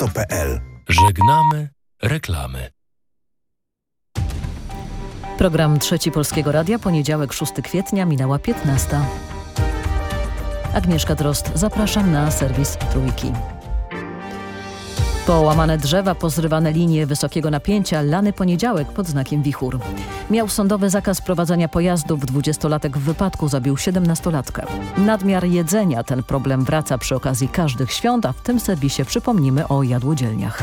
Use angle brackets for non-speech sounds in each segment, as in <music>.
netto.pl. Żegnamy reklamy. Program Trzeci Polskiego Radia, poniedziałek 6 kwietnia, minęła 15. Agnieszka Drost, zapraszam na serwis Trójki. Połamane drzewa, pozrywane linie wysokiego napięcia, lany poniedziałek pod znakiem wichur. Miał sądowy zakaz prowadzenia pojazdów, dwudziestolatek w wypadku zabił siedemnastolatkę. Nadmiar jedzenia, ten problem wraca przy okazji każdych świąt, a w tym serwisie przypomnimy o jadłodzielniach.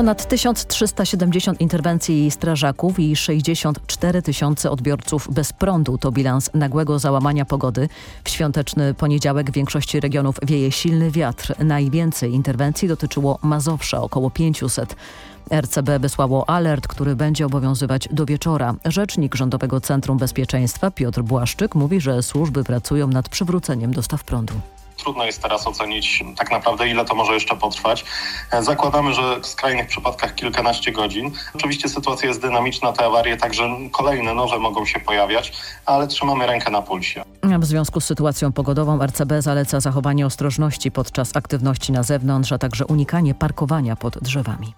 Ponad 1370 interwencji strażaków i 64 tysiące odbiorców bez prądu to bilans nagłego załamania pogody. W świąteczny poniedziałek w większości regionów wieje silny wiatr. Najwięcej interwencji dotyczyło Mazowsza, około 500. RCB wysłało alert, który będzie obowiązywać do wieczora. Rzecznik Rządowego Centrum Bezpieczeństwa Piotr Błaszczyk mówi, że służby pracują nad przywróceniem dostaw prądu. Trudno jest teraz ocenić tak naprawdę, ile to może jeszcze potrwać. Zakładamy, że w skrajnych przypadkach kilkanaście godzin. Oczywiście sytuacja jest dynamiczna, te awarie także kolejne, nowe mogą się pojawiać, ale trzymamy rękę na pulsie. W związku z sytuacją pogodową RCB zaleca zachowanie ostrożności podczas aktywności na zewnątrz, a także unikanie parkowania pod drzewami.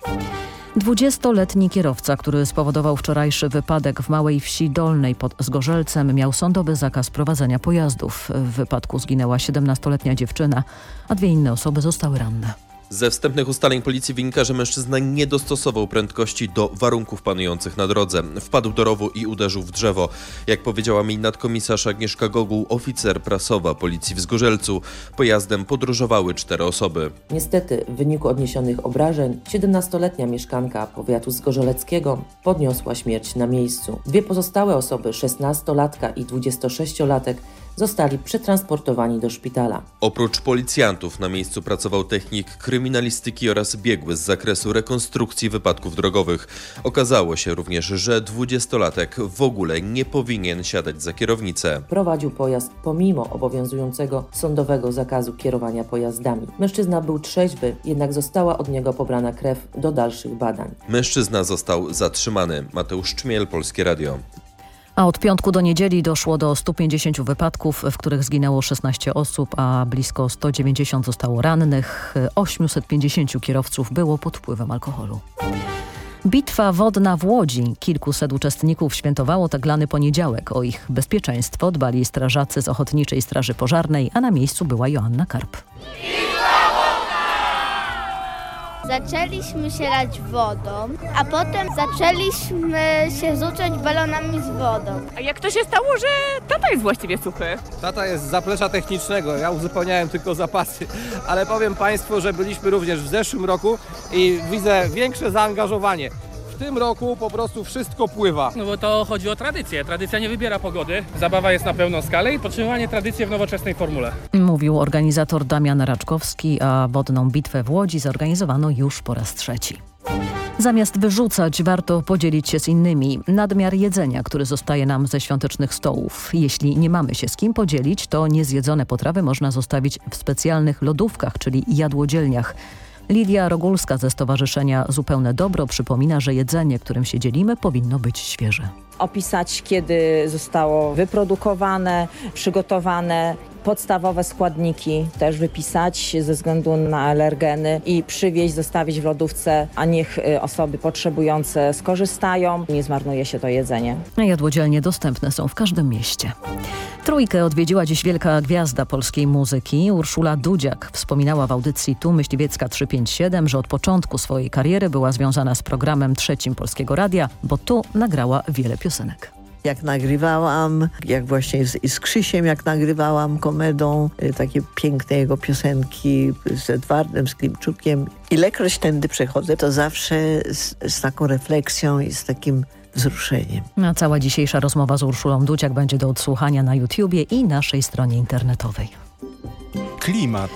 20-letni kierowca, który spowodował wczorajszy wypadek w małej wsi Dolnej pod Zgorzelcem, miał sądowy zakaz prowadzenia pojazdów. W wypadku zginęła 17-letnia dziewczyna, a dwie inne osoby zostały ranne. Ze wstępnych ustaleń policji wynika, że mężczyzna nie dostosował prędkości do warunków panujących na drodze. Wpadł do rowu i uderzył w drzewo. Jak powiedziała mi nadkomisarz Agnieszka Goguł, oficer prasowa policji w Zgorzelcu, pojazdem podróżowały cztery osoby. Niestety w wyniku odniesionych obrażeń 17-letnia mieszkanka powiatu zgorzeleckiego podniosła śmierć na miejscu. Dwie pozostałe osoby, 16-latka i 26-latek, zostali przetransportowani do szpitala. Oprócz policjantów na miejscu pracował technik kryminalistyki oraz biegły z zakresu rekonstrukcji wypadków drogowych. Okazało się również, że dwudziestolatek w ogóle nie powinien siadać za kierownicę. Prowadził pojazd pomimo obowiązującego sądowego zakazu kierowania pojazdami. Mężczyzna był trzeźwy, jednak została od niego pobrana krew do dalszych badań. Mężczyzna został zatrzymany. Mateusz Czmiel, Polskie Radio. A od piątku do niedzieli doszło do 150 wypadków, w których zginęło 16 osób, a blisko 190 zostało rannych. 850 kierowców było pod wpływem alkoholu. Bitwa wodna w Łodzi. Kilkuset uczestników świętowało taglany poniedziałek. O ich bezpieczeństwo dbali strażacy z Ochotniczej Straży Pożarnej, a na miejscu była Joanna Karp. Zaczęliśmy się lać wodą, a potem zaczęliśmy się rzucać balonami z wodą. A jak to się stało, że tata jest właściwie suchy? Tata jest z zaplecza technicznego, ja uzupełniałem tylko zapasy, ale powiem Państwu, że byliśmy również w zeszłym roku i widzę większe zaangażowanie. W tym roku po prostu wszystko pływa. No bo to chodzi o tradycję. Tradycja nie wybiera pogody. Zabawa jest na pełną skalę i podtrzymywanie tradycji w nowoczesnej formule. Mówił organizator Damian Raczkowski, a wodną bitwę w Łodzi zorganizowano już po raz trzeci. Zamiast wyrzucać, warto podzielić się z innymi. Nadmiar jedzenia, który zostaje nam ze świątecznych stołów. Jeśli nie mamy się z kim podzielić, to niezjedzone potrawy można zostawić w specjalnych lodówkach, czyli jadłodzielniach. Lidia Rogulska ze Stowarzyszenia Zupełne Dobro przypomina, że jedzenie, którym się dzielimy, powinno być świeże. Opisać, kiedy zostało wyprodukowane, przygotowane, podstawowe składniki też wypisać ze względu na alergeny i przywieźć, zostawić w lodówce, a niech osoby potrzebujące skorzystają. Nie zmarnuje się to jedzenie. Jadłodzielnie dostępne są w każdym mieście. Trójkę odwiedziła dziś wielka gwiazda polskiej muzyki. Urszula Dudziak wspominała w audycji Tu Myśliwiecka 357, że od początku swojej kariery była związana z programem trzecim Polskiego Radia, bo tu nagrała wiele piosenek jak nagrywałam, jak właśnie z, z Krzysiem, jak nagrywałam komedą, y, takie piękne jego piosenki z Edwardem, z Klimczukiem. Ilekroć tędy przechodzę, to zawsze z, z taką refleksją i z takim wzruszeniem. A cała dzisiejsza rozmowa z Urszulą Dudziak będzie do odsłuchania na YouTubie i naszej stronie internetowej. Klimat.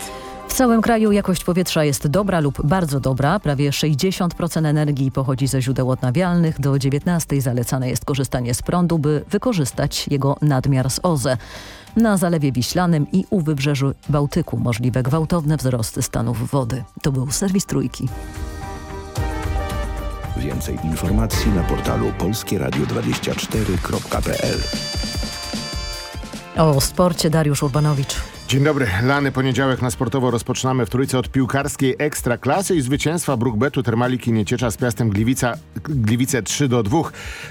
W całym kraju jakość powietrza jest dobra lub bardzo dobra. Prawie 60% energii pochodzi ze źródeł odnawialnych. Do 19 zalecane jest korzystanie z prądu, by wykorzystać jego nadmiar z OZE. Na Zalewie Wiślanym i u wybrzeżu Bałtyku możliwe gwałtowne wzrosty stanów wody. To był serwis Trójki. Więcej informacji na portalu polskieradio24.pl O sporcie Dariusz Urbanowicz. Dzień dobry. Lany poniedziałek na sportowo rozpoczynamy w trójce od piłkarskiej ekstraklasy i zwycięstwa Brukbetu Termaliki Nieciecza z Piastem Gliwica, Gliwice 3 do 2.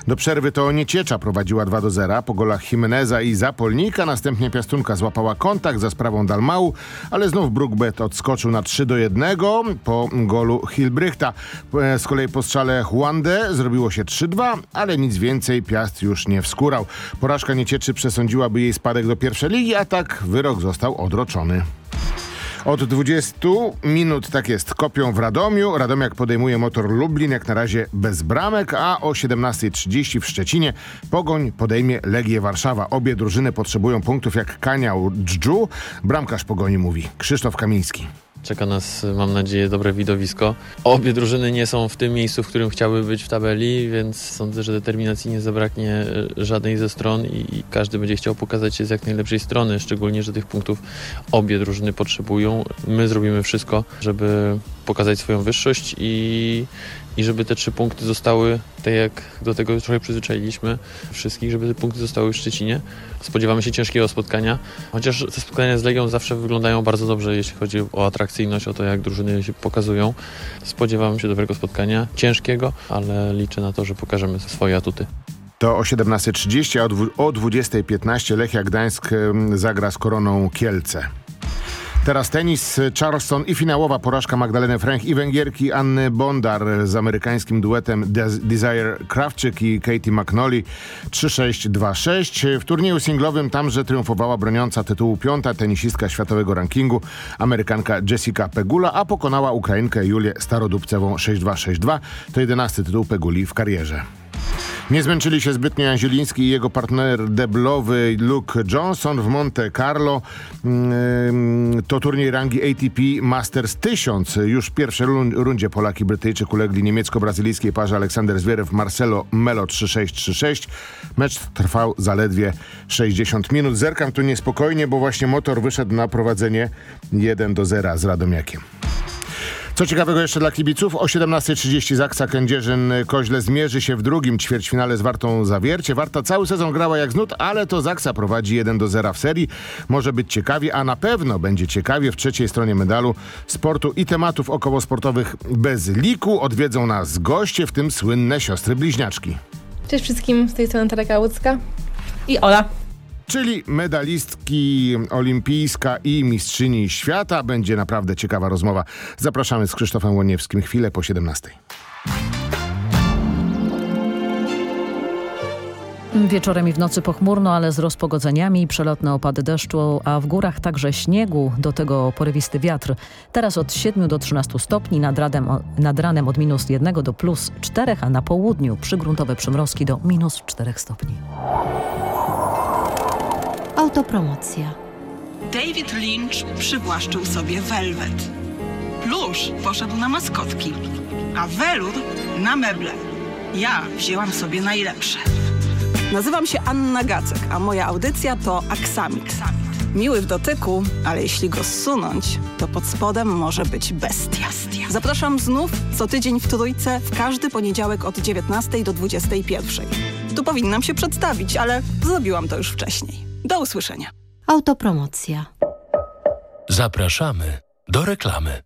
Do przerwy to Nieciecza prowadziła 2 do 0 po golach Jimeneza i Zapolnika. Następnie Piastunka złapała kontakt za sprawą Dalmału, ale znów Brukbet odskoczył na 3 do 1 po golu Hilbrychta. Z kolei po strzale Huande zrobiło się 3-2, ale nic więcej Piast już nie wskórał. Porażka Niecieczy przesądziłaby jej spadek do pierwszej ligi, a tak wyrok został odroczony. Od 20 minut tak jest kopią w Radomiu. Radomiak podejmuje motor Lublin jak na razie bez bramek, a o 17.30 w Szczecinie Pogoń podejmie Legię Warszawa. Obie drużyny potrzebują punktów jak Kaniał Dżdżu. Bramkarz Pogoni mówi Krzysztof Kamiński. Czeka nas, mam nadzieję, dobre widowisko. Obie drużyny nie są w tym miejscu, w którym chciały być w tabeli, więc sądzę, że determinacji nie zabraknie e, żadnej ze stron i każdy będzie chciał pokazać się z jak najlepszej strony, szczególnie, że tych punktów obie drużyny potrzebują. My zrobimy wszystko, żeby pokazać swoją wyższość i, i żeby te trzy punkty zostały, tak jak do tego trochę przyzwyczailiśmy wszystkich, żeby te punkty zostały w Szczecinie. Spodziewamy się ciężkiego spotkania, chociaż te spotkania z Legią zawsze wyglądają bardzo dobrze, jeśli chodzi o atrakcyjność, o to jak drużyny się pokazują. Spodziewamy się dobrego spotkania, ciężkiego, ale liczę na to, że pokażemy swoje atuty. To o 17.30, a o 20.15 Lechia Gdańsk zagra z Koroną Kielce. Teraz tenis, Charleston i finałowa porażka Magdaleny Frank i Węgierki Anny Bondar z amerykańskim duetem Desire Krawczyk i Katie McNally 3-6-2-6. W turnieju singlowym tamże triumfowała broniąca tytułu piąta tenisistka światowego rankingu Amerykanka Jessica Pegula, a pokonała Ukrainkę Julię Starodubcewą 6-2-6-2. To jedenasty tytuł Peguli w karierze. Nie zmęczyli się zbytnio Jan Zieliński i jego partner deblowy Luke Johnson w Monte Carlo. To turniej rangi ATP Masters 1000. Już w pierwszej rundzie Polak i Brytyjczyk ulegli niemiecko-brazylijskiej parze Aleksander Zwierew Marcelo Melo 3-6-3-6. Mecz trwał zaledwie 60 minut. Zerkam tu niespokojnie, bo właśnie motor wyszedł na prowadzenie 1 do 0 z Radomiakiem. Co ciekawego jeszcze dla kibiców, o 17.30 Zaksa Kędzierzyn-Koźle zmierzy się w drugim ćwierćfinale z Wartą Zawiercie. Warta cały sezon grała jak znud, ale to Zaksa prowadzi 1 do 0 w serii. Może być ciekawie, a na pewno będzie ciekawie w trzeciej stronie medalu sportu i tematów okołosportowych bez liku. Odwiedzą nas goście, w tym słynne siostry bliźniaczki. Cześć wszystkim, z tej strony Tareka Łódzka i Ola czyli medalistki olimpijska i mistrzyni świata. Będzie naprawdę ciekawa rozmowa. Zapraszamy z Krzysztofem Łoniewskim chwilę po 17. Wieczorem i w nocy pochmurno, ale z rozpogodzeniami przelotne opady deszczu, a w górach także śniegu, do tego porywisty wiatr. Teraz od 7 do 13 stopni, nad, radem, nad ranem od minus 1 do plus 4, a na południu przygruntowe przymrozki do minus 4 stopni. Autopromocja. David Lynch przywłaszczył sobie Velvet. Plusz poszedł na maskotki, a Velur na meble. Ja wzięłam sobie najlepsze. Nazywam się Anna Gacek, a moja audycja to Aksamit. Miły w dotyku, ale jeśli go zsunąć, to pod spodem może być bestia. Zapraszam znów co tydzień w Trójce w każdy poniedziałek od 19 do 21. Tu powinnam się przedstawić, ale zrobiłam to już wcześniej. Do usłyszenia. Autopromocja. Zapraszamy do reklamy.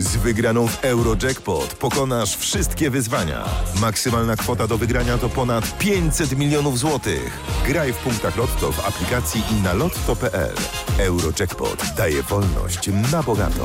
Z wygraną w Eurojackpot pokonasz wszystkie wyzwania. Maksymalna kwota do wygrania to ponad 500 milionów złotych. Graj w punktach Lotto w aplikacji i na lotto.pl. Eurojackpot daje wolność na bogato.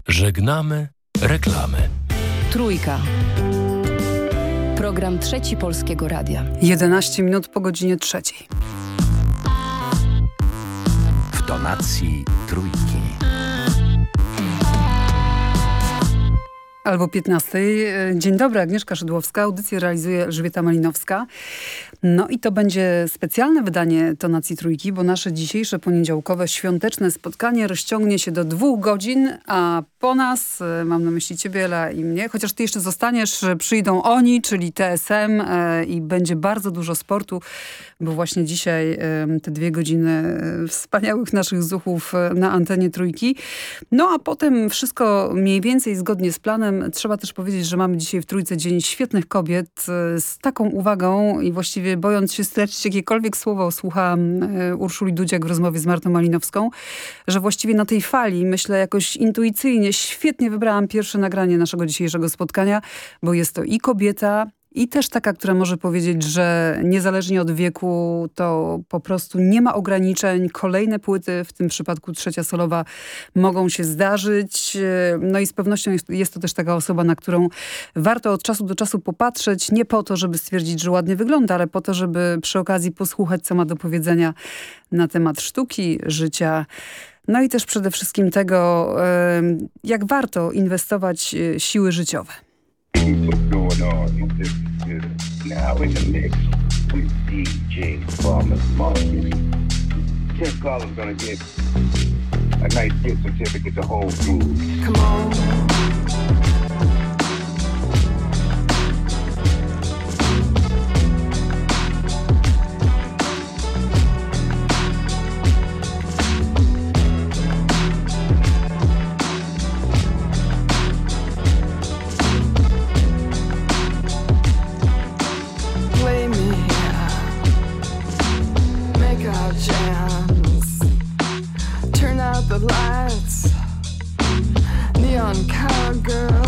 Żegnamy reklamy. Trójka. Program Trzeci Polskiego Radia. 11 minut po godzinie trzeciej. W tonacji trójki. Albo 15. Dzień dobry, Agnieszka Szydłowska. Audycję realizuje Elżbieta Malinowska. No i to będzie specjalne wydanie Tonacji Trójki, bo nasze dzisiejsze poniedziałkowe świąteczne spotkanie rozciągnie się do dwóch godzin, a po nas, e, mam na myśli ciebie, Ela i mnie, chociaż ty jeszcze zostaniesz, przyjdą oni, czyli TSM e, i będzie bardzo dużo sportu, bo właśnie dzisiaj te dwie godziny e, wspaniałych naszych zuchów na antenie Trójki. No a potem wszystko mniej więcej zgodnie z planem. Trzeba też powiedzieć, że mamy dzisiaj w Trójce Dzień Świetnych Kobiet. Z taką uwagą i właściwie bojąc się stracić jakiekolwiek słowo, słuchałam Urszuli Dudziak w rozmowie z Martą Malinowską, że właściwie na tej fali, myślę jakoś intuicyjnie, świetnie wybrałam pierwsze nagranie naszego dzisiejszego spotkania, bo jest to i kobieta, i też taka, która może powiedzieć, że niezależnie od wieku to po prostu nie ma ograniczeń. Kolejne płyty, w tym przypadku trzecia solowa, mogą się zdarzyć. No i z pewnością jest, jest to też taka osoba, na którą warto od czasu do czasu popatrzeć. Nie po to, żeby stwierdzić, że ładnie wygląda, ale po to, żeby przy okazji posłuchać, co ma do powiedzenia na temat sztuki, życia, no i też przede wszystkim tego, jak warto inwestować siły życiowe. see what's going on in this computer. Now in the mix with DJ Farmer's Market. Tim Carlin's gonna get a nice gift certificate to Whole Foods. Come on. unkind girl.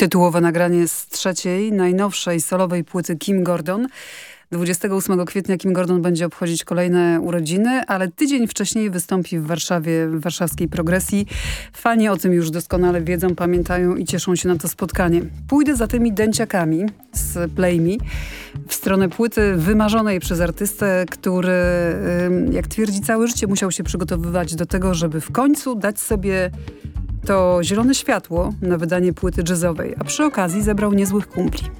Tytułowe nagranie z trzeciej, najnowszej solowej płyty Kim Gordon. 28 kwietnia Kim Gordon będzie obchodzić kolejne urodziny, ale tydzień wcześniej wystąpi w Warszawie, w warszawskiej progresji. Fani o tym już doskonale wiedzą, pamiętają i cieszą się na to spotkanie. Pójdę za tymi dęciakami z Play Me w stronę płyty wymarzonej przez artystę, który, jak twierdzi, całe życie musiał się przygotowywać do tego, żeby w końcu dać sobie to zielone światło na wydanie płyty jazzowej, a przy okazji zebrał niezłych kumpli.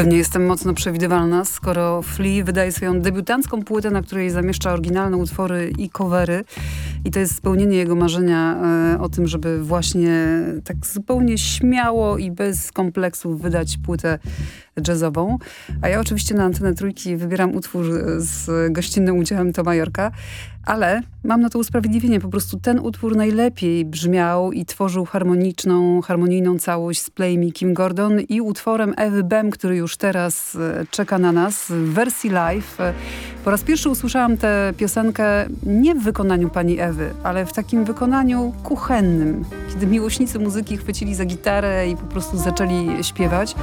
Pewnie jestem mocno przewidywalna, skoro Flea wydaje swoją debiutancką płytę, na której zamieszcza oryginalne utwory i covery. I to jest spełnienie jego marzenia e, o tym, żeby właśnie tak zupełnie śmiało i bez kompleksów wydać płytę jazzową. A ja oczywiście na antenę trójki wybieram utwór z gościnnym udziałem to Majorka, ale mam na to usprawiedliwienie. Po prostu ten utwór najlepiej brzmiał i tworzył harmoniczną, harmonijną całość z Play Me Kim Gordon i utworem Ewy Bem, który już teraz e, czeka na nas w wersji live. E, po raz pierwszy usłyszałam tę piosenkę nie w wykonaniu pani Ewy, ale w takim wykonaniu kuchennym, kiedy miłośnicy muzyki chwycili za gitarę i po prostu zaczęli śpiewać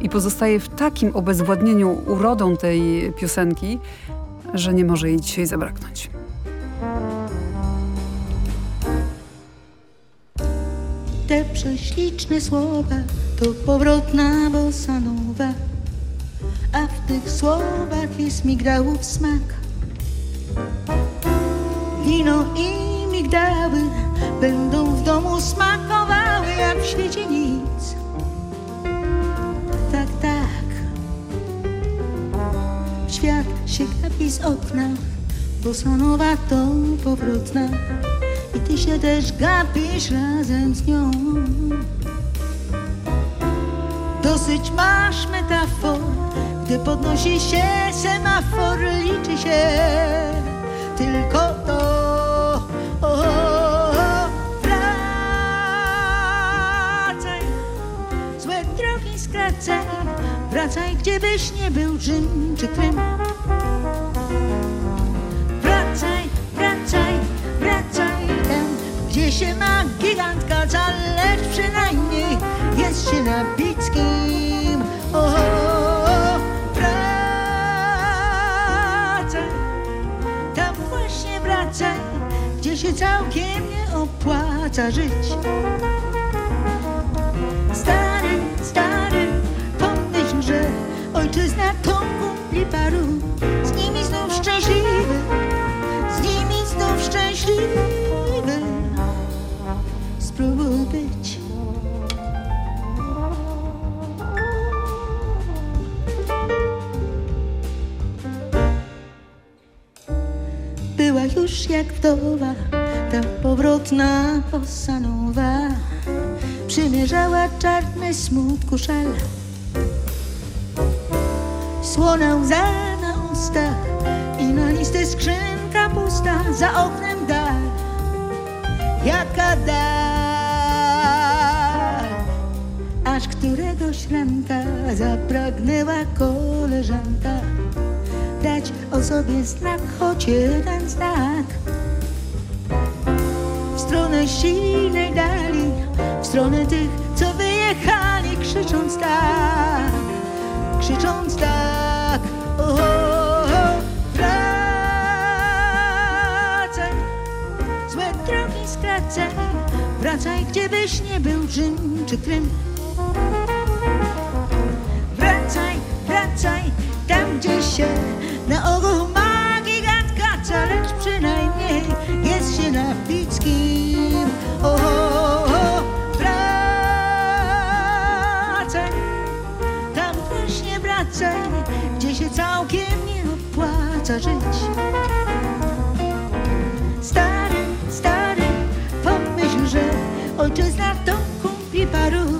i pozostaje w takim obezwładnieniu urodą tej piosenki, że nie może jej dzisiaj zabraknąć. Te prześliczne słowa to powrotna bossa nowa, a w tych słowach jest migdałów smak. Wino i migdały będą w domu smakowały jak w świecie nic. Świat się gapi z okna, bossa nowa to powrotna i ty się też gapisz razem z nią. Dosyć masz metafor, gdy podnosi się semafor, liczy się tylko to. O, wracaj, złe drogi skracaj, wracaj, gdzie byś nie był Rzym czy Krym. Wracaj, wracaj, wracaj tam, gdzie się ma gigantka, lecz przynajmniej jest się na Bickim. O, wracaj, tam właśnie wracaj, gdzie się całkiem nie opłaca żyć. Paru, z nimi znów szczęśliwy, z nimi znów szczęśliwy. Spróbuj być. Była już jak wdowa, ta powrotna posanowa. Przymierzała czarny smutku szal. Słona łza na ustach i na listy skrzynka pusta, za oknem dal. Jaka dal, aż któregoś ranka zapragnęła koleżanka dać o sobie znak, choć jeden znak. W stronę silnej dali, w stronę tych, co wyjechali, krzycząc tak, krzycząc tak. Wracaj, złe drogi skracaj, wracaj, gdzie byś nie był Rzym czy Krym. Wracaj, wracaj, tam gdzie się na ogół ma gigantka, lecz przynajmniej jest się na Pickim. O, wracaj, tam właśnie wracaj, opłaca żyć. Stary, stary, pomyśl, że ojczyzna to kumpli paru,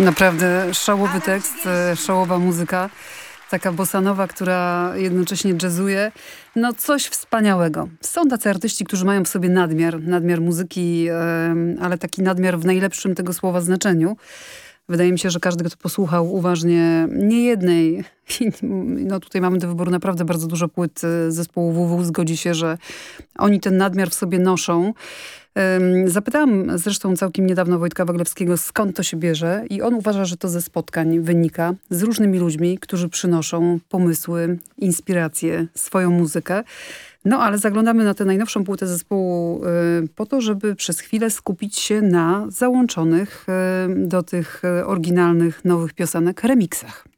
Naprawdę szałowy tekst, szałowa muzyka. Taka bosanowa, która jednocześnie jazzuje. No coś wspaniałego. Są tacy artyści, którzy mają w sobie nadmiar, nadmiar muzyki, ale taki nadmiar w najlepszym tego słowa znaczeniu. Wydaje mi się, że każdy, kto posłuchał uważnie nie jednej, <laughs> no tutaj mamy do wyboru naprawdę bardzo dużo płyt e, zespołu WW, zgodzi się, że oni ten nadmiar w sobie noszą. Zapytałam zresztą całkiem niedawno Wojtka Waglewskiego, skąd to się bierze i on uważa, że to ze spotkań wynika z różnymi ludźmi, którzy przynoszą pomysły, inspiracje, swoją muzykę. No ale zaglądamy na tę najnowszą płytę zespołu y, po to, żeby przez chwilę skupić się na załączonych y, do tych y, oryginalnych, nowych piosenek remiksach.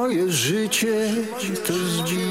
Moje życie to zdziwienie.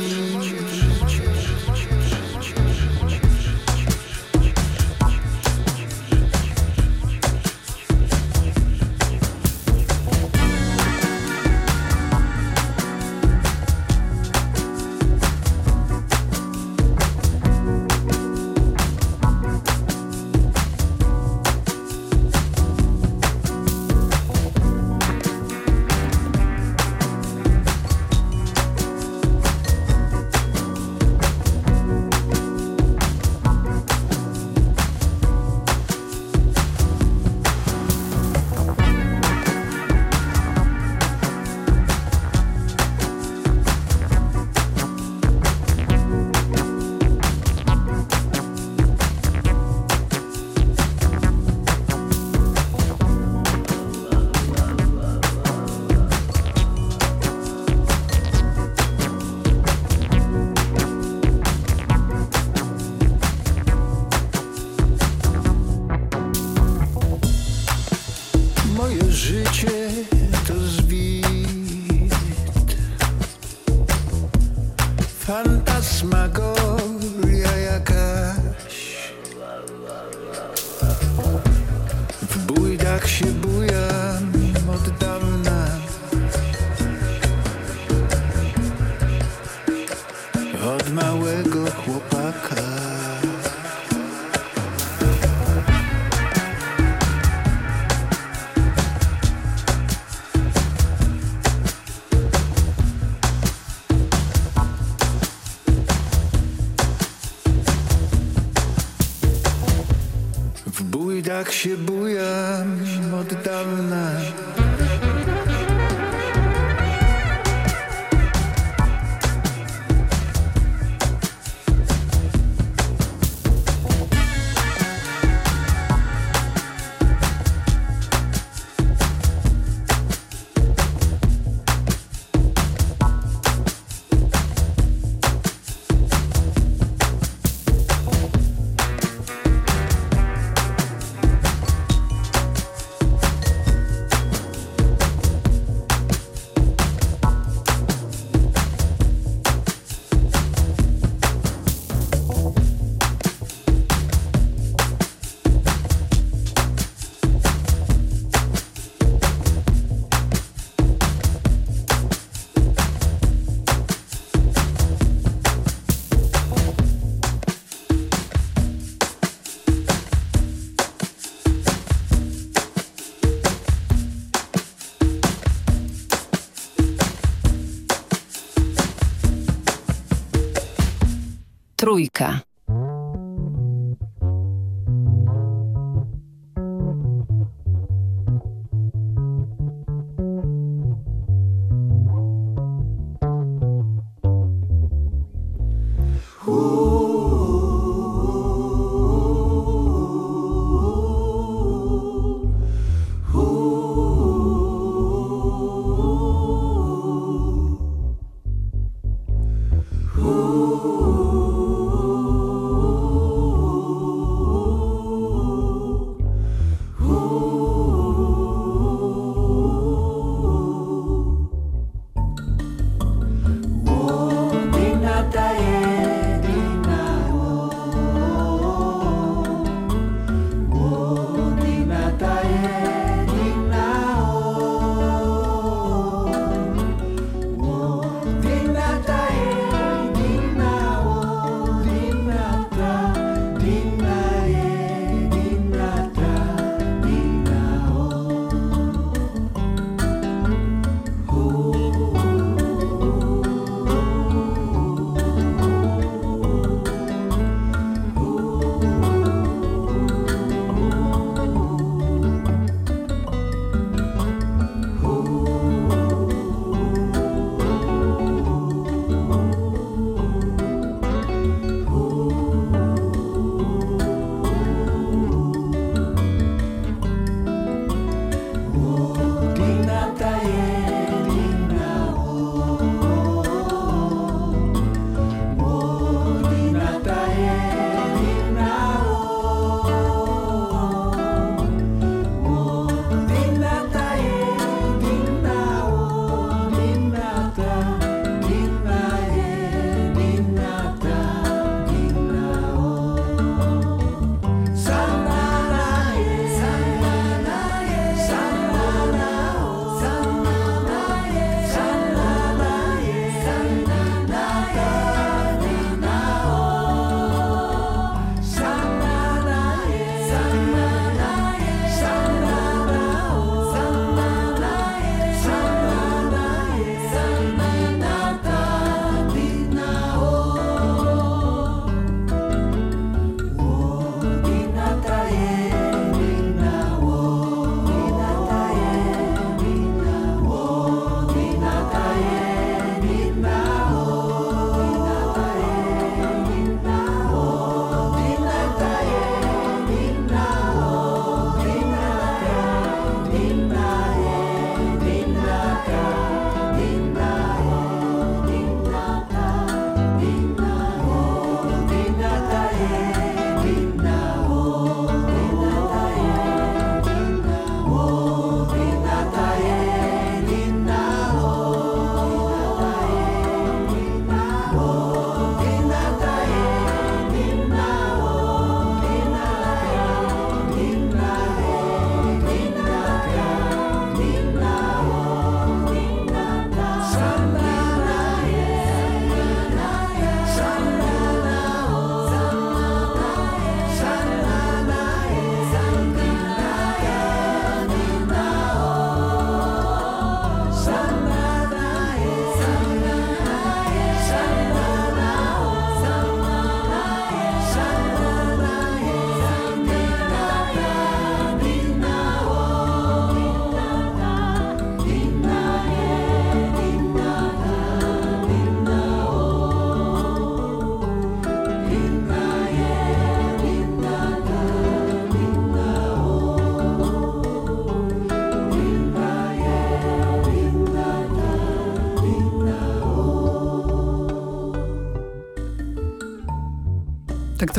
Od małego chłopaka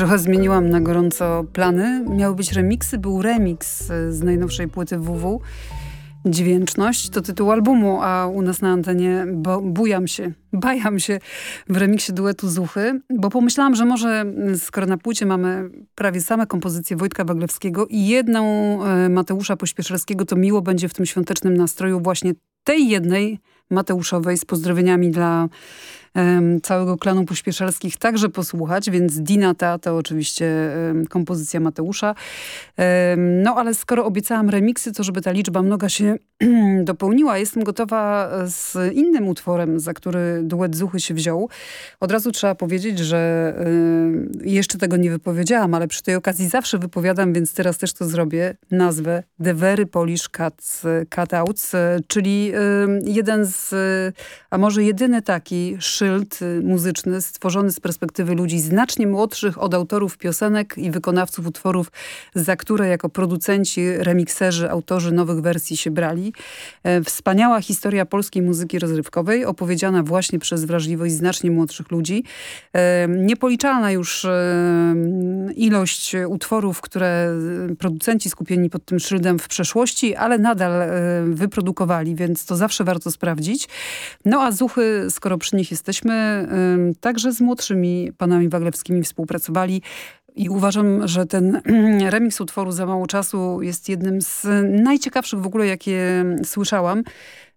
trochę zmieniłam na gorąco plany. Miały być remiksy, był remix z najnowszej płyty WW. Dźwięczność to tytuł albumu, a u nas na antenie bujam się, <laughs> bajam się w remiksie duetu Zuchy, bo pomyślałam, że może skoro na płycie mamy prawie same kompozycje Wojtka Waglewskiego i jedną e, Mateusza Pośpieszerskiego, to miło będzie w tym świątecznym nastroju właśnie tej jednej Mateuszowej z pozdrowieniami dla całego klanu Pośpieszelskich także posłuchać, więc Dinata to oczywiście kompozycja Mateusza. No ale skoro obiecałam remiksy, to żeby ta liczba mnoga się <clears throat> dopełniła, jestem gotowa z innym utworem, za który duet Zuchy się wziął. Od razu trzeba powiedzieć, że jeszcze tego nie wypowiedziałam, ale przy tej okazji zawsze wypowiadam, więc teraz też to zrobię, nazwę The Very Polish Cats, Cutouts, czyli jeden z, a może jedyny taki szyld y, muzyczny stworzony z perspektywy ludzi znacznie młodszych od autorów piosenek i wykonawców utworów, za które jako producenci, remikserzy, autorzy nowych wersji się brali. E, wspaniała historia polskiej muzyki rozrywkowej, opowiedziana właśnie przez wrażliwość znacznie młodszych ludzi. E, niepoliczalna już e, ilość utworów, które producenci skupieni pod tym szyldem w przeszłości, ale nadal wyprodukowali, więc to zawsze warto sprawdzić. No a Zuchy, skoro przy nich jesteśmy, myśmy także z młodszymi panami Waglewskimi współpracowali i uważam, że ten <clears throat> remix utworu Za mało czasu jest jednym z najciekawszych w ogóle, jakie słyszałam.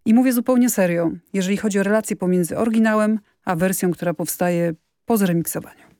I mówię zupełnie serio, jeżeli chodzi o relacje pomiędzy oryginałem, a wersją, która powstaje po zremiksowaniu.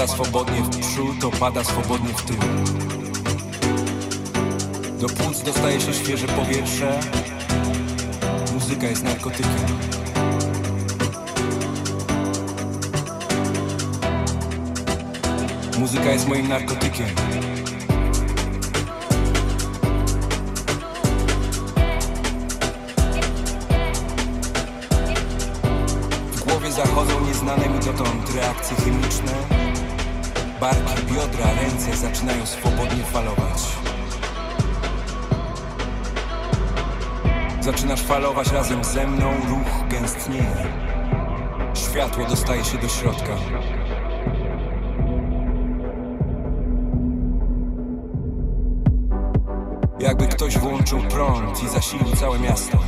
Opada swobodnie w przód, opada swobodnie w tył. Do płuc dostaje się świeże powietrze. Muzyka jest narkotykiem. Muzyka jest moim narkotykiem. W głowie zachodzą nieznane mi dotąd reakcje chemiczne. Barki, biodra, ręce zaczynają swobodnie falować. Zaczynasz falować razem ze mną, ruch gęstnieje. Światło dostaje się do środka. Jakby ktoś włączył prąd i zasilił całe miasto.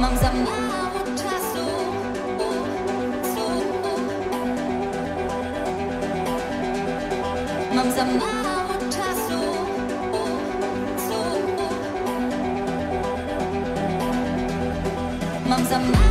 Mam za mało czasu. Mam za mało czasu. Mam za mało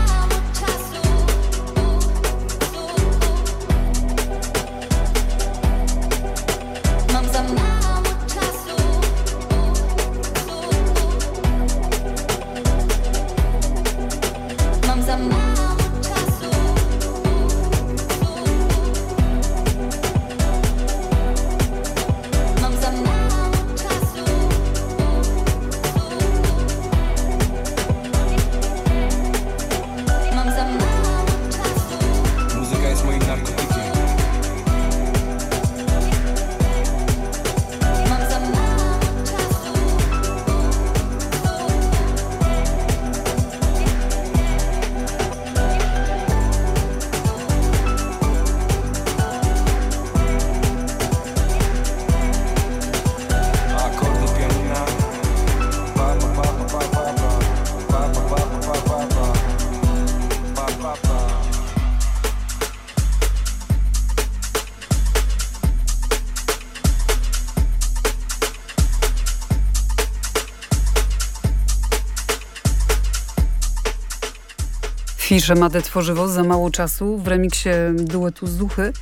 Fisze Made Tworzywo za mało czasu w remiksie duetu z Duchy.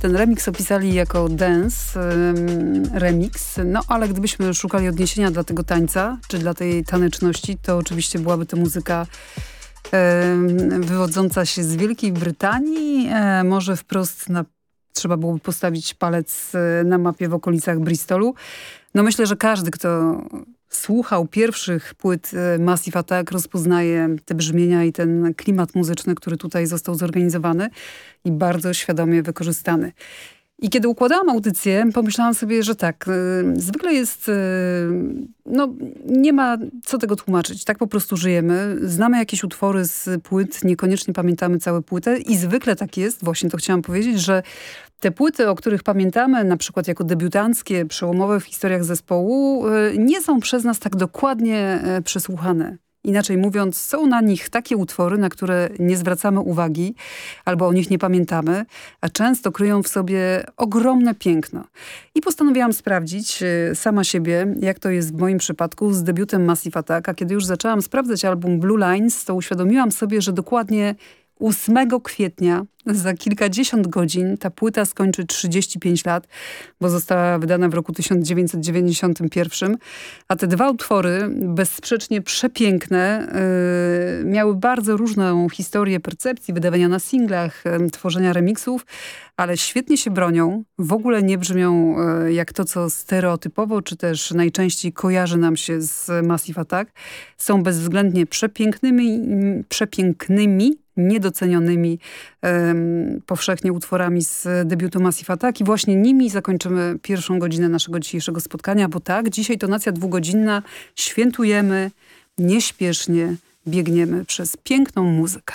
Ten remix opisali jako dance em, remix, no ale gdybyśmy szukali odniesienia dla tego tańca, czy dla tej taneczności, to oczywiście byłaby to muzyka wywodząca się z Wielkiej Brytanii, e, może wprost na, trzeba byłoby postawić palec e, na mapie w okolicach Bristolu. No myślę, że każdy, kto słuchał pierwszych płyt e, Massive Attack, rozpoznaje te brzmienia i ten klimat muzyczny, który tutaj został zorganizowany i bardzo świadomie wykorzystany. I kiedy układałam audycję, pomyślałam sobie, że tak, y, zwykle jest, y, no nie ma co tego tłumaczyć, tak po prostu żyjemy. Znamy jakieś utwory z płyt, niekoniecznie pamiętamy całe płytę i zwykle tak jest, właśnie to chciałam powiedzieć, że te płyty, o których pamiętamy, na przykład jako debiutanckie, przełomowe w historiach zespołu, y, nie są przez nas tak dokładnie y, przesłuchane. Inaczej mówiąc, są na nich takie utwory, na które nie zwracamy uwagi albo o nich nie pamiętamy, a często kryją w sobie ogromne piękno. I postanowiłam sprawdzić y, sama siebie, jak to jest w moim przypadku z debiutem Massive Attack. A kiedy już zaczęłam sprawdzać album Blue Lines, to uświadomiłam sobie, że dokładnie 8 kwietnia, za kilkadziesiąt godzin, ta płyta skończy 35 lat, bo została wydana w roku 1991. A te dwa utwory, bezsprzecznie przepiękne, yy, miały bardzo różną historię percepcji, wydawania na singlach, yy, tworzenia remixów, ale świetnie się bronią, w ogóle nie brzmią yy, jak to, co stereotypowo, czy też najczęściej kojarzy nam się z Massive Attack. Są bezwzględnie przepięknymi, przepięknymi niedocenionymi powszechnie utworami z debiutu Massive Attack i właśnie nimi zakończymy pierwszą godzinę naszego dzisiejszego spotkania, bo tak, dzisiaj to nacja dwugodzinna, świętujemy, nieśpiesznie biegniemy przez piękną muzykę.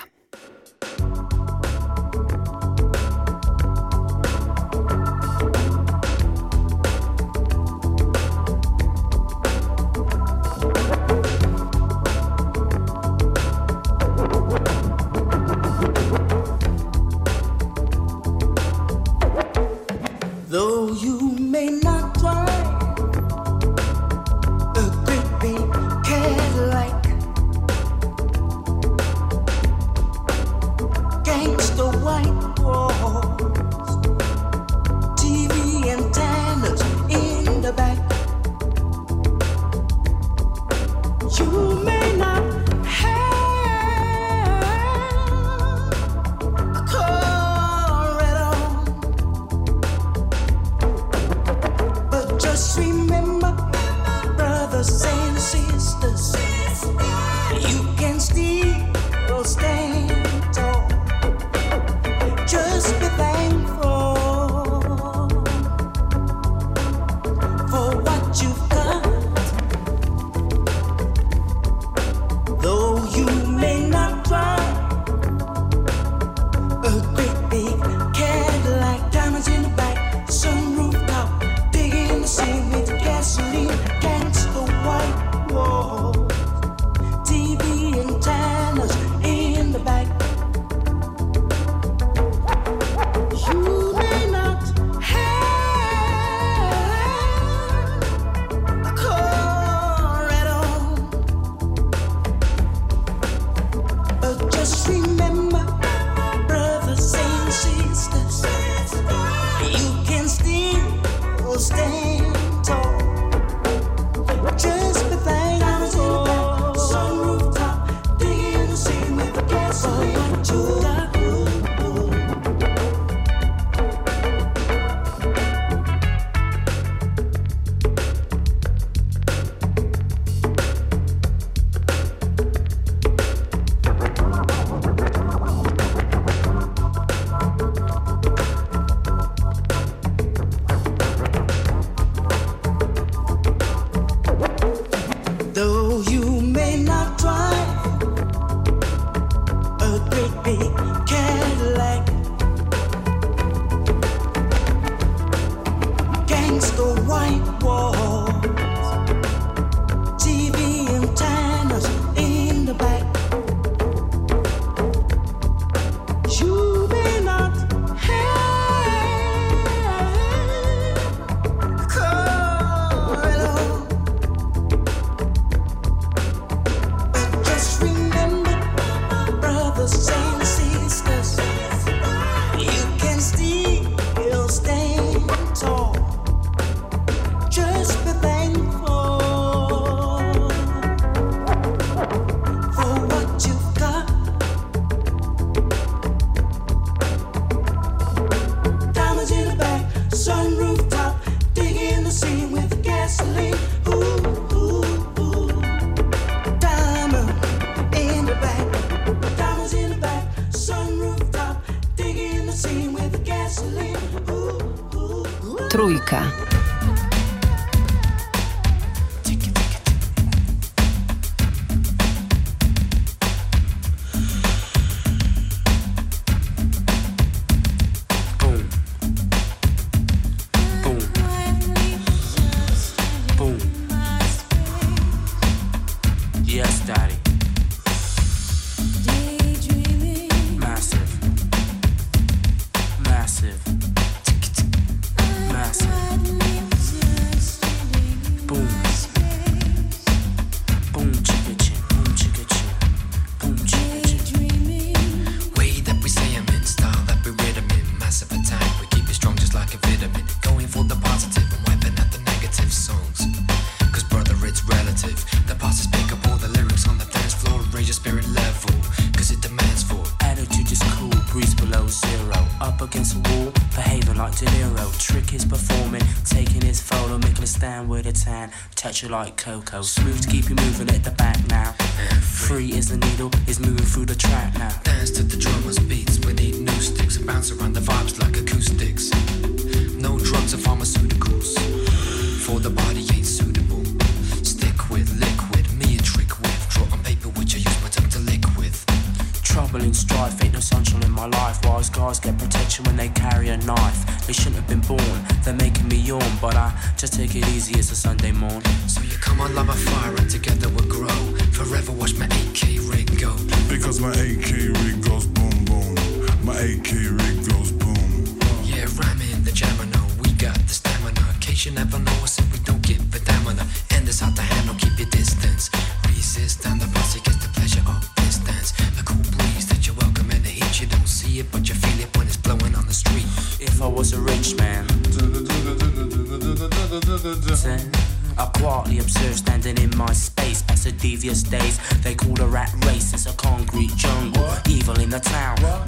Coco. Smooth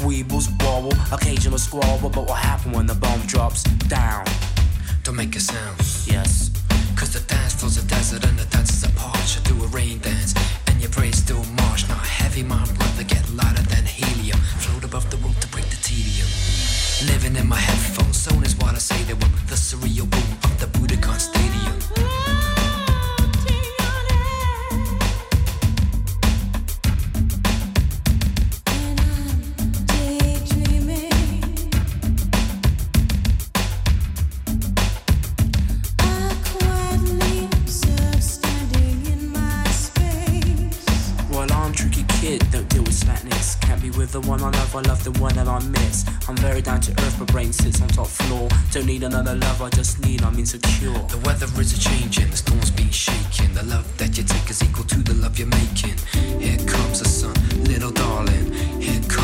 weebles wobble, occasional squabble. But what happens when the bomb drops down? Don't make a sound. Yes. Cause the dance floor's a desert and the dancers are parched. You do a rain dance and your praise still march. Not heavy, my brother, get lighter than helium. Float above the rope to break the tedium. Living in my headphones, zone is what I say to them. The surreal boom of the Budokan Stadium. The one I love, I love the one that I miss. I'm very down to earth, my brain sits on top floor. Don't need another love, I just need, I'm insecure. The weather is a changing, the storm's been shaking. The love that you take is equal to the love you're making. Here comes the sun, little darling.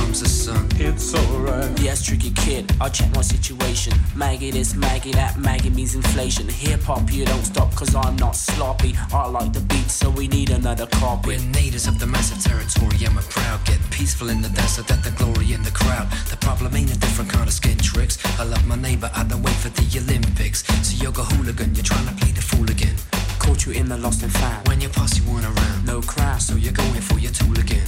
Here comes the sun. It's alright. Yes, tricky kid, I'll check my situation. Maggie this, Maggie that, Maggie means inflation. Hip hop, you don't stop, cause I'm not sloppy. I like the beat, so we need another copy. We're natives of the massive territory, and we're proud. Get peaceful in the desert, that the glory in the crowd. The problem ain't a different kind of skin tricks. I love my neighbor, I don't wait for the Olympics. So you're a hooligan, you're trying to play the fool again. Caught you in the lost and found. When your posse weren't around, no crowd, so you're going for your tool again.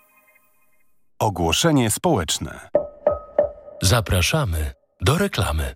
Ogłoszenie społeczne. Zapraszamy do reklamy.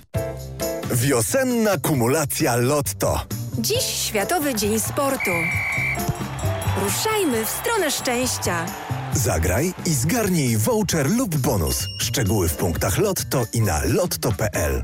Wiosenna kumulacja Lotto. Dziś Światowy Dzień Sportu. Ruszajmy w stronę szczęścia. Zagraj i zgarnij voucher lub bonus. Szczegóły w punktach Lotto i na lotto.pl.